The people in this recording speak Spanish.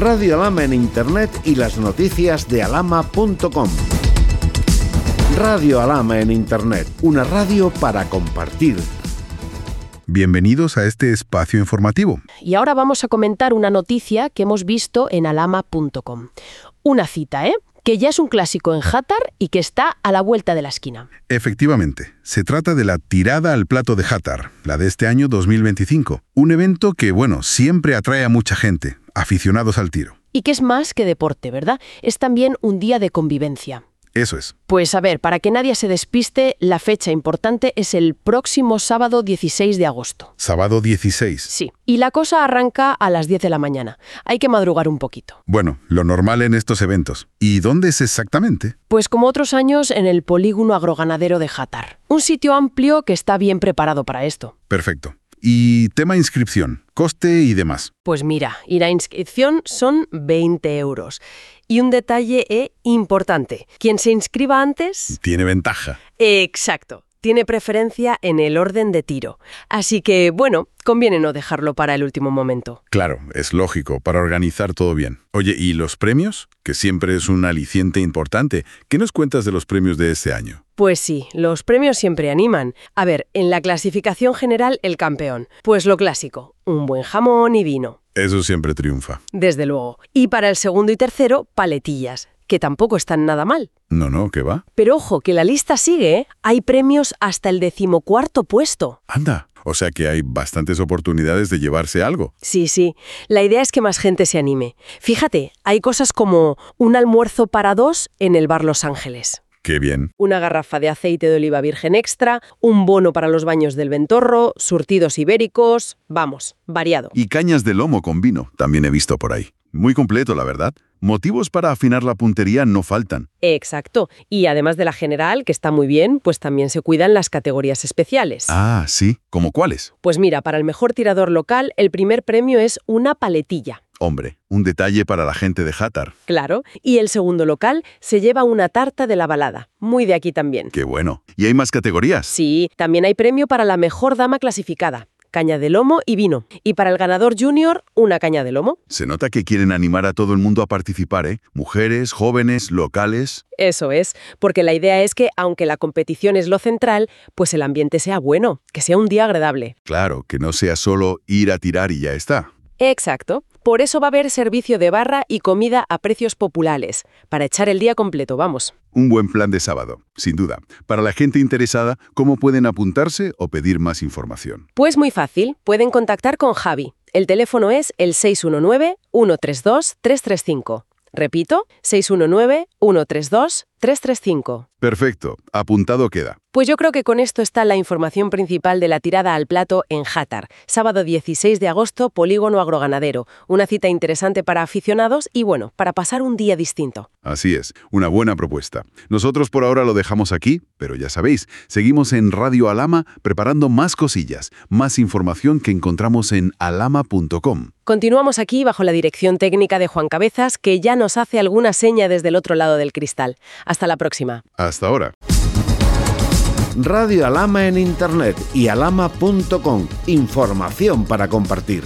Radio Alama en Internet y las noticias de alama.com. Radio Alama en Internet, una radio para compartir. Bienvenidos a este espacio informativo. Y ahora vamos a comentar una noticia que hemos visto en alama.com. Una cita, ¿eh? que ya es un clásico en Hatar y que está a la vuelta de la esquina. Efectivamente, se trata de la tirada al plato de Hatar, la de este año 2025. Un evento que, bueno, siempre atrae a mucha gente, aficionados al tiro. Y que es más que deporte, ¿verdad? Es también un día de convivencia. Eso es. Pues a ver, para que nadie se despiste, la fecha importante es el próximo sábado 16 de agosto. Sábado 16. Sí, y la cosa arranca a las 10 de la mañana. Hay que madrugar un poquito. Bueno, lo normal en estos eventos. ¿Y dónde es exactamente? Pues como otros años en el polígono agroganadero de Hatar. Un sitio amplio que está bien preparado para esto. Perfecto. Y tema inscripción, coste y demás. Pues mira, ir a inscripción son 20 euros. Y un detalle e importante. Quien se inscriba antes... Tiene ventaja. Exacto. Tiene preferencia en el orden de tiro. Así que, bueno, conviene no dejarlo para el último momento. Claro, es lógico, para organizar todo bien. Oye, ¿y los premios? Que siempre es un aliciente importante. ¿Qué nos cuentas de los premios de este año? Pues sí, los premios siempre animan. A ver, en la clasificación general, el campeón. Pues lo clásico, un buen jamón y vino. Eso siempre triunfa. Desde luego. Y para el segundo y tercero, paletillas que tampoco están nada mal. No, no, ¿qué va? Pero ojo, que la lista sigue, ¿eh? Hay premios hasta el decimocuarto puesto. Anda, o sea que hay bastantes oportunidades de llevarse algo. Sí, sí. La idea es que más gente se anime. Fíjate, hay cosas como un almuerzo para dos en el bar Los Ángeles. Qué bien. Una garrafa de aceite de oliva virgen extra, un bono para los baños del Ventorro, surtidos ibéricos, vamos, variado. Y cañas de lomo con vino, también he visto por ahí. Muy completo, la verdad. Motivos para afinar la puntería no faltan. Exacto. Y además de la general, que está muy bien, pues también se cuidan las categorías especiales. Ah, sí. ¿Cómo cuáles? Pues mira, para el mejor tirador local, el primer premio es una paletilla. Hombre, un detalle para la gente de Hatar. Claro. Y el segundo local se lleva una tarta de la balada. Muy de aquí también. Qué bueno. ¿Y hay más categorías? Sí, también hay premio para la mejor dama clasificada caña de lomo y vino. Y para el ganador junior, una caña de lomo. Se nota que quieren animar a todo el mundo a participar, ¿eh? Mujeres, jóvenes, locales. Eso es, porque la idea es que, aunque la competición es lo central, pues el ambiente sea bueno, que sea un día agradable. Claro, que no sea solo ir a tirar y ya está. Exacto. Por eso va a haber servicio de barra y comida a precios populares, para echar el día completo, vamos. Un buen plan de sábado, sin duda. Para la gente interesada, ¿cómo pueden apuntarse o pedir más información? Pues muy fácil, pueden contactar con Javi. El teléfono es el 619-132-335. Repito, 619-132-335. Perfecto, apuntado queda. Pues yo creo que con esto está la información principal de la tirada al plato en Hatar, sábado 16 de agosto, Polígono Agroganadero. Una cita interesante para aficionados y bueno, para pasar un día distinto. Así es, una buena propuesta. Nosotros por ahora lo dejamos aquí, pero ya sabéis, seguimos en Radio Alama preparando más cosillas, más información que encontramos en alama.com. Continuamos aquí bajo la dirección técnica de Juan Cabezas, que ya nos hace alguna seña desde el otro lado del cristal. Hasta la próxima. Hasta ahora. Radio Alama en Internet y alama.com. Información para compartir.